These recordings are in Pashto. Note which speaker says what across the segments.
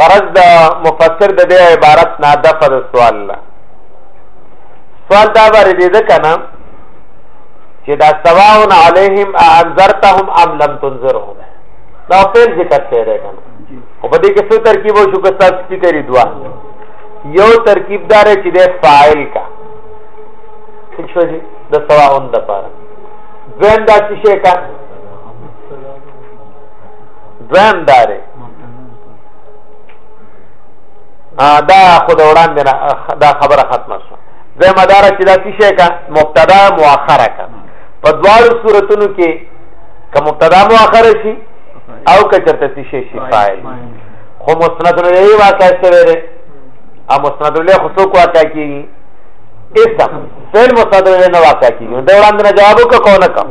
Speaker 1: غرض د مفسر د دې عبارت نه د فر سوال لا سوال دا باندې دې ده کنه چې دا سواون علیهم انذرتهم ام لم تنذرهم دا فعل ذکر شوی دی کنه او په دې کې څو ترکیب او شو کسات سپیکری دوا یو ترکیب دار چې د فاعل کا څه شو دي د سواون د پاره دویم دا چې شي کا دویم داره دا خود وړاندې نه دا خبره ختمه شو زه مدار چې دا څه شي کا مبتدا مؤخره کا په دواړو صورتونو کې که مبتدا مؤخره شي او که چرته څه شي شي فاعل خو مسند له واقع شوی دی ا مسند له خو څوک واقع کیږي اسم فعل مسند له نه واقع کیږي دا وړاندې جواب وکړو نه کوم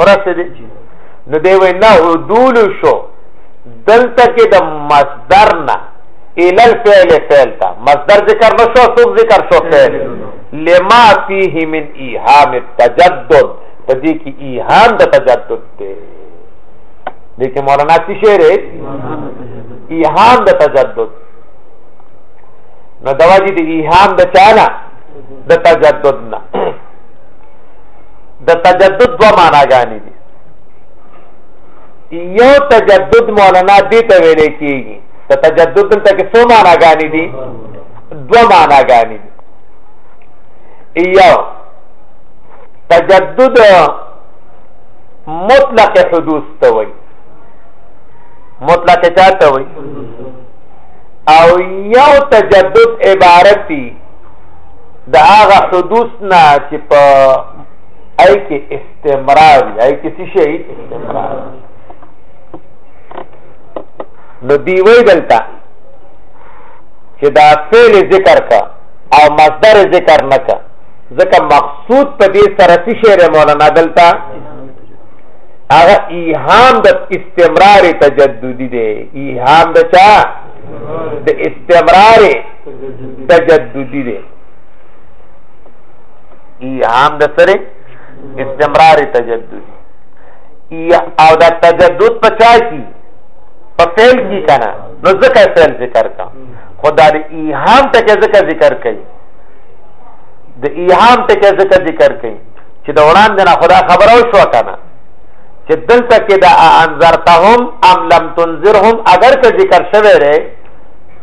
Speaker 1: قرآن څه دی نو دی وای نه عدول شو دلته کې د مصدر نه ال الفعل فعل تا مصدر ذکر نشو سوق ذکر شو فعل لما فيه من ايهام التجدد په دې کې ایهام د تجدد دی د کې مولانا څه شعر دی ایهام د تجدد نو دواجی د ایهام د چانا د تجدد نه د تجدد دوه معناګانې دي یو تجدد مولانا دې ته ویل کېږي د تجدد دلته کې څو معناګانې دي دوه معناګانې دي یو تجدد مطلق حدوث ته وایي مطلق چاته وي او یو تجدد عبارتي د هغه حدوث نه چې په آی کې استمرار آی کې څه شي استمرار نو دی وی دلته چې دا فعل ذکر کا او مصدر ذکر نه کا ځکه مقصود په دې سره څه شی مولانا دلته هغه ایهام د استمرار تجددي دی ایهام د چا د استمرار تجددی دی ایهام د سره استمرار تجددی یا او دا تجدد په چا کی په فعل کی کنه نو ځکه فعل ذکر کا خدای د ایهام ته ځکه ذکر کوي د ایهام ته ځکه ذکر کوي چې د وړاندې نه خدا خبره وشو کنه چې دلته کې دا انذرتهم ام لم تنذرهم اگر که ذکر شوی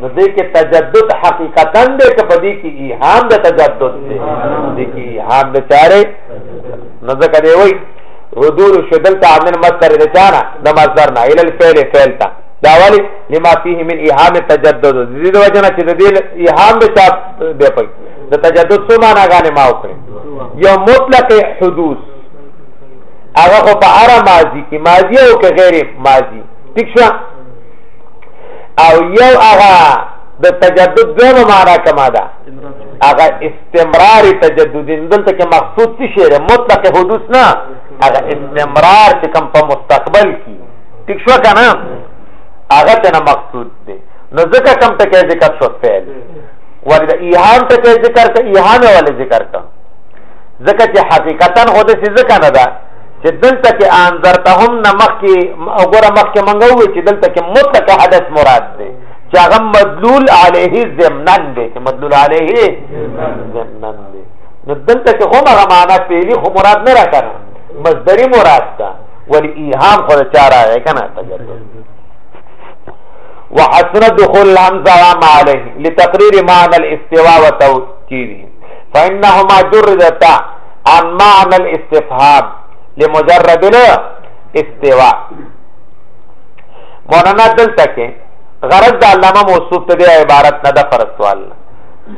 Speaker 1: نو دې کې تجدد حقیقتا دې کې پدې کې ایهام د تجدد دې دې کې ایهام د چاره نو ځکه دی وای ردور شدل تعمل مصدر دې چانه د مصدر نه ال الفعل فعل تا دا والی لما فيه من ایهام تجدد دې د وجنه چې دې ایهام د چا به پي د تجدد څه معنا غانې ما وکړي یو مطلق حدوث هغه په اړه ماضی کې ماضی او کې غیر ماضی ٹھیک شو او یو هغه د تجدد دویمه معنا کما ده هغه استمرار تجدد دلته کې مقصود څه شی دی مطلق حدوث نه هغه استمرار چې کوم په مستقبل کې ټیک شو کنه هغه ته مقصود دی نو ځکه کوم ته کې ذکر شو فعل ولې د ایهام ته کې ذکر ته ایهام ولې ذکر ته ځکه چې حقیقتا خو د څه ځکه نه ده چې دلته کې انذرتهم نه مخکې وګوره مخکې منغو وي چې دلته کې مطلق حدث مراد دی چې هغه مدلول علیه ضمنن دی چې مدلول علیه ضمنن دی نو دلته کې هم هغه معنا پیلی خو مراد نه راکنه مصدری مراد ده ولی ایهام خو چا راغی کنه تجربه وحسن دخول الحمزه ما عليه لتقرير معنى الاستواء وتوكيده فانهما جردتا عن معنى الاستفهام لمجرد الاستواء مولانا دلته کې غرض د علامه موصوف ته د عبارت نه د فرض سوال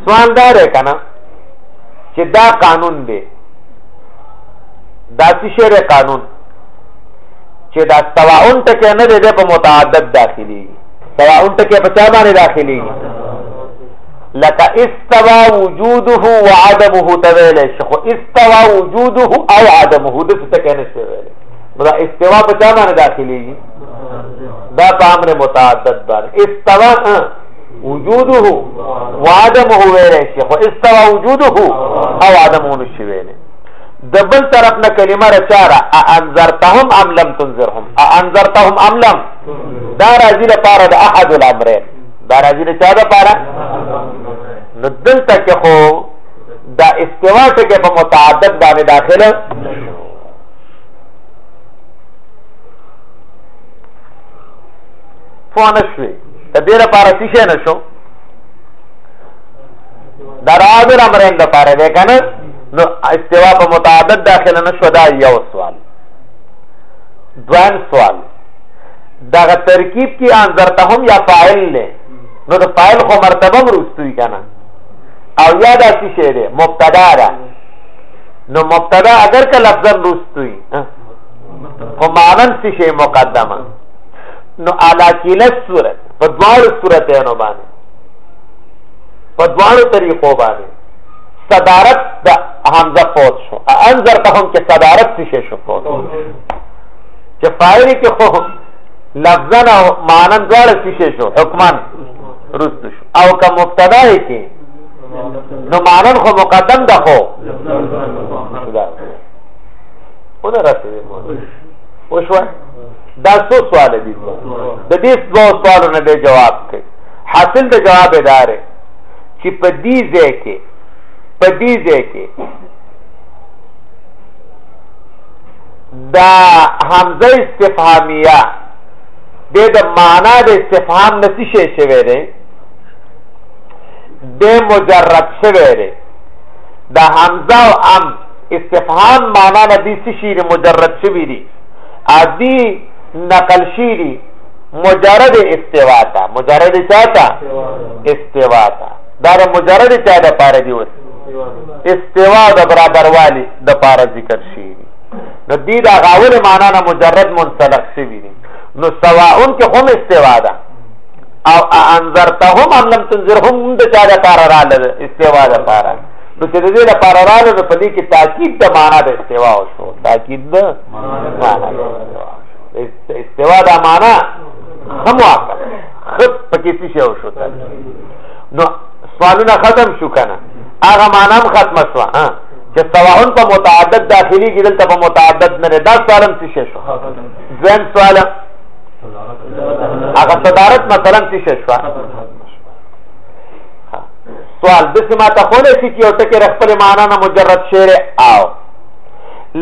Speaker 1: سوال دا رې کنه چې دا قانون دی دا شعر قانون چې دا سواون ټکه نه دی په متعدد داخلي سواون ټکه په چا باندې داخلي لکه استوا وجوده و عدمه ته ویل شي خو استوا وجوده او عدمه د څه ټکی نشته ویل نو دا استوا په چا باندې داخليږي دا په امر متعدد باندې استوا وجوده و عدمه ویل شي خو استوا وجوده او عدمه نشي ویل د بل طرف نه کلمه رچاره انذرتهم ام لم تنذرهم انذرتهم ام لم دا راځي لپاره د احد الامرين دا راځي د چا د پاره نو دلته کې خو دا استوا ټکي په متعدد باندې داخله فون شوي د دې لپاره څه شي نشو درابر امرین د پاره ده کنه نو استوا په متعدد داخله نشو دا یو سوال دوان سوال دغه ترکیب کې انذرتهم یا فاعل نه نو د فاعل خو مرتبه مرستوي کنه او یا دا څه شی دی مبتدا ده نو مبتدا اگر که لفظا مرستوي خو معنا څه شی مقدمه نو علا کله صورت په دواړو صورتونو باندې په دواړو طریقو باندې صدارت د حمزه فوت شو انذر ته هم کې صدارت څه شو فوت چې فاعل کې خو لفظا او معنا دواړه څه شو حکمان رست شو او که مبتدا کې نو معنا خو مقدم ده خو خدا راته وشو دا څو سوال دي د دې دوه سوالو نه به جواب کوي حاصل د جواب ادارې چې په دې ځای کې په دې ځای کې دا همزه استفهامیه د د معنا د استفهام نه څه شی شوی دی د مجرد شوی دی د حمزه او ام استفهام معنا نه دي څه شی مجرد شوی دی ادي نقل شی دی مجرد استوا تا مجرد چا تا استوا تا دا د مجرد چا د پاره دی اوس استوا د برابر والی د پاره ذکر شي د دې د غاول معنا نه مجرد منسلخ شوی دی نو سواءن کې هم استوا ده او انذرتهم ام لم تنذرهم د چا د کار را لږ استوا ده پاره نو چې دې له پاره را لږ په دې کې تاکید د معنا د استوا او شو تاکید د معنا استوا د معنا هم واقع خط پکې څه شو شو نو سوالونه ختم شو کنه هغه معنا هم ختم شو ها چې سواء په متعدد داخلي کې دلته په متعدد نه دا سوالم څه شي شو دویم سوال هغه صدارت مثلا څه شي شو سوال د سما ته خو نه شي چې یو ټکی خپل معنا نه مجرد شعر او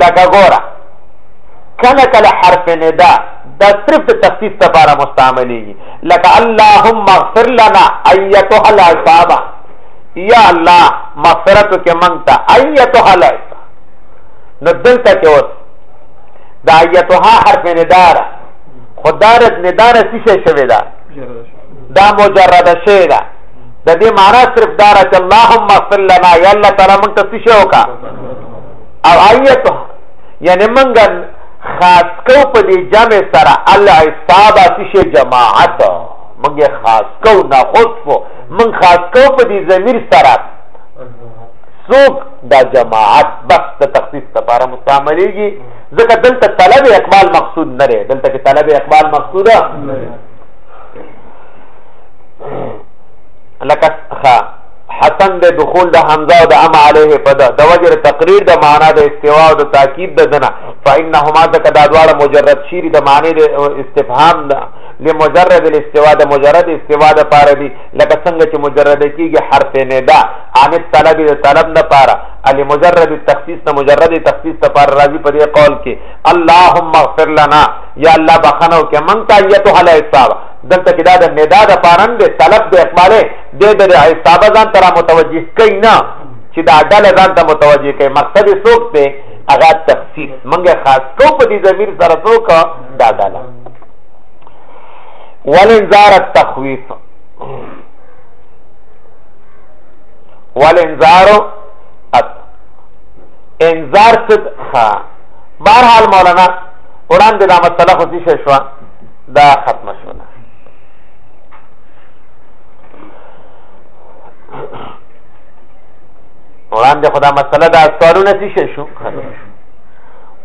Speaker 1: لکه ګوره کله کله حرف ندا دا صرف د تخصیص لپاره مستعملېږي لکه اللهم اغفر لنا ايتها العصابه یا الله مغفرت کې مونږ ته ایته حلایت نو دلته کې اوس دا ایته حرف نداره خدارت نداره څه شوی دا دا مجرد شی دا د دې معنا صرف دار چې اللهم اغفر لنا یا الله تعالی مونږ ته څه شو کا او ایته یعنی مونږ خاص کو په دې جمع سره الله حساب څه جماعت مونږه خاص کو نه خود من خاص کو په دې ضمیر سره څوک دا جماعت بس د تخصیص لپاره مستعملېږي ځکه دلته طلب اقبال مقصود نه دی دلته کې طلب اقبال مقصود لکه حسن د دخول د حمزه او د ام علیه په د وجر تقریر د معنا د استوا او د تاکید د دنا فانهما ذکر د دواړه مجرد شیر د معنی د استفهام د لمجرد الاستوا د مجرد استوا د پاره دي لکه څنګه چې مجرد کیږي حرف ندا عن الطلب د طلب نه پاره علی مجرد التخصیص نه مجرد تخصیص ته پاره راضي په دې قول کې اللهم اغفر لنا یا الله بخنو کې من ته یته هل حساب دلته کې دا د ندا د پاره نه طلب د اقباله د د حساب ځان تر متوجه کینا چې دا ډله ځان ته متوجه کوي مقصد یې څوک دی هغه تخصیص منګه خاص کو په دې ضمیر سره څوک دا ډله والانذار التخويف والانذار انذار څه ښا بهرحال مولانا وړاندې دا مسله خو څه شو دا ختم شو وړاندې خدا مسله دا سوالونه څه شو ختم شو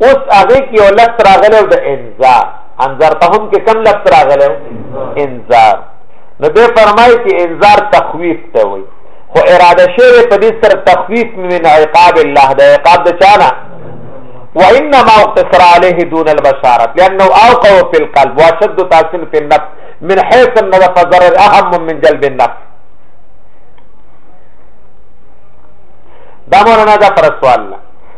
Speaker 1: اوس هغه کې یو لفظ راغلی او د انذار انذار ته هم کې کم لفظ راغلی انذار نو به فرمایي چې انذار تخویف ته وي خو اراده شوی په دې سره تخویف من عقاب الله د عقاب د چانه وانما اقتصر عليه دون البشاره لانه اوقع في القلب واشد تاثير في النفس من حيث ان الفضل اهم من جلب النفس دا مولانا دا پر سوال نه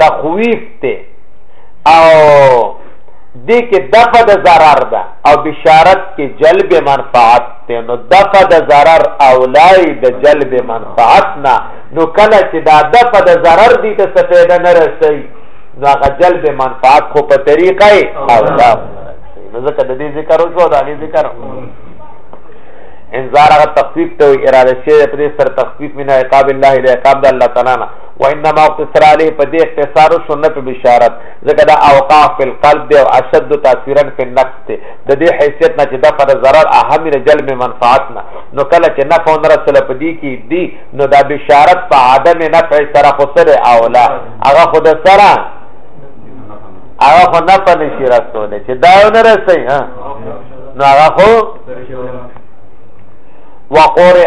Speaker 1: تخویف ته او دې کې دفع د zarar ده او بشارت کې جلب منفعت ته نو دفع د zarar اولای د جلب منفعت نه نو کله چې دا دفع د zarar دي ته څه پیدا نه رسي نو هغه جلب منفعت خو په طریقه ای اولا نو ځکه د دې ذکر او شو دا دې ذکر انذار هغه تخفیف ته اراده شی په دې سره تخفیف من عقاب الله الیکاب د الله تعالی نه وانما اقتصر علیه په دې اقتصار شو نه په بشارت ځکه دا اوقاع فی القلب دی او اشد تاثیرا فی النفس دی د دې حیثیت نه چې دا پر ضرر اهم نه جلب منفعت نه نو کله چې نفع نه رسول په دې کې دی نو دا بشارت په عدم نفع سره خو سره اولا هغه خود سره هغه خو نه په نشي رسول چې دا نه رسي ها نو هغه خو وقرئ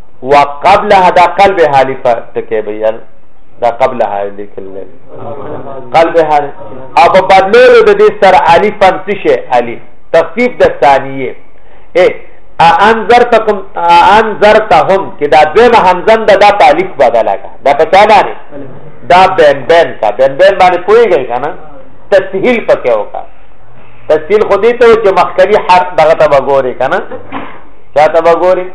Speaker 1: وقبلها دا قلب حالفه ټکی به یل دا قبلها لیکل نه قلبها او په بدلولو د دې سره الف هم څه شي الف تخفیف د ثانیه اے انذرتکم انذرتهم کې دا دویمه همزن د دا په الف بدله کا دا په چا باندې دا بین بین کا بین بین باندې پويږي کنه تسهیل پکې وکا تسهیل خو دې ته چې مخکري حرف دغه ته وګوري کنه چاته وګوري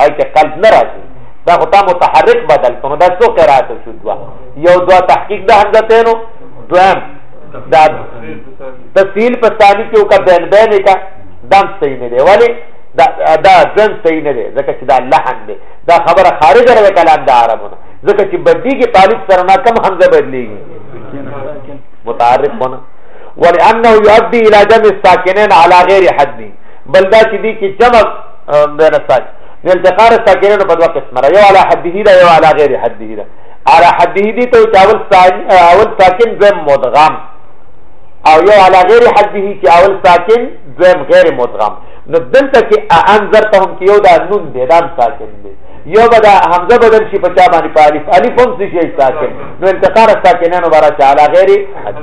Speaker 1: او چې قلب نه راځي دا خو تا متحرک بدل کړو دا څو قرات شو دوا یو دوا تحقیق د همزتینو دویم دا تفصیل په ثانی کې وکړه بین بین کا دم صحیح نه دی ولی دا دا ځن صحیح نه دی ځکه چې دا لحن دی دا خبره خارج راوي کلام د عربونو ځکه چې بدی کې طالب سره نا کم حمزه بدلیږي متعارف ونه ولانه يؤدي الى جمع الساكنين على غير حد بلدا چې دي کې جمع بين الساكن من التقار الساكنين په دوه قسمه یو على حده دا یو على غیر حده دا على حده دي ته چاول ثاني اول ساکن زم مدغم او یو على غیر حده چې اول ساکن زم غیر مدغم نو دلته کې انذر ته هم کې یو دا نون دی دا ساکن دی یو بدا حمزه بدل شي په چا باندې په الف الف هم شي ساکن نو انتقار ساکنانو برا چا على غیر حده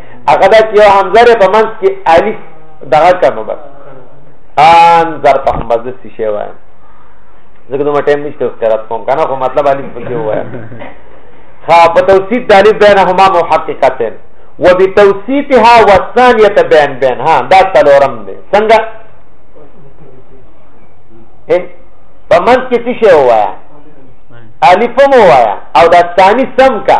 Speaker 1: هغه دا چې یو حمزه لري په منځ کې الف دغه کمه بس ان زر په هم بس څه شی وایم زګ دومره ټایم نشته اوس قرات کوم کنه خو مطلب الف پکې وایم ها په توسید د الف بینهما محققتن وبتوسیتها والثانیه بین بین ها دا تلورم دی څنګه په منځ کې څه شی وایا الف مو وایا او دا ثانی سم کا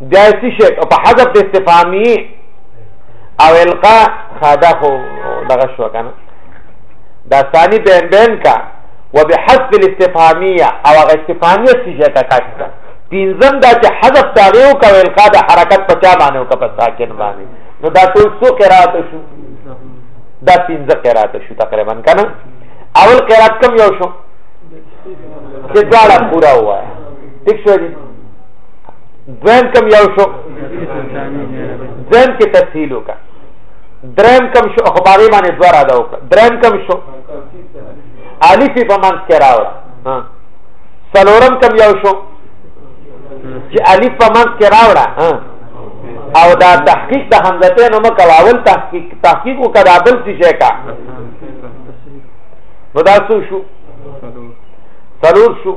Speaker 1: بیا سی شي او په حذف د استفهامي او القا خادا خو دغه شو کنه دا ثاني بین بین کا وبحذف الاستفهاميه او هغه استفهاميه سی شي کا کاټ پینځم دا چې حذف داغه او کا القا د حرکت په چا باندې او کا په ساکن باندې نو دا ټول څو قرات شو دا پینځه قرات شو تقریبا کنه اول قرات کم یو شو چې دواړه پورا وای ٹھیک شو جی دویم کم یو شو دویم کې تفصیل وکړه دریم کم شو خو باغې باندې دوه راده وکړه دریم کم شو الف په منځ کې راوړه سلورم کم یو شو چې الف په منځ کې راوړه او دا تحقیق د حمزتین نو مکواول تحقیق تحقیق وکړه بل څه شي کا نو دا څو شو سلور شو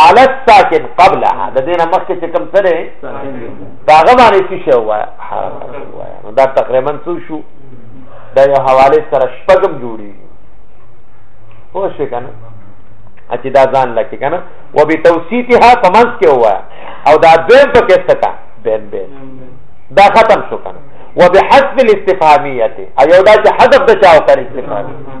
Speaker 1: علی الساکن قبلها د دې نه مخکې چې کوم سره داغه باندې څه شی وای نو دا تقریبا څو شو دا یو حواله سره شپږم جوړي هو شي کنه اچي دا ځان لکه کنه و به توسیتها پمنس کې وای او دا دویم په کې ستا بین بین دا ختم شو کنه و به حذف الاستفهامیه ایو دا چې حذف د چا او پر استفهامیه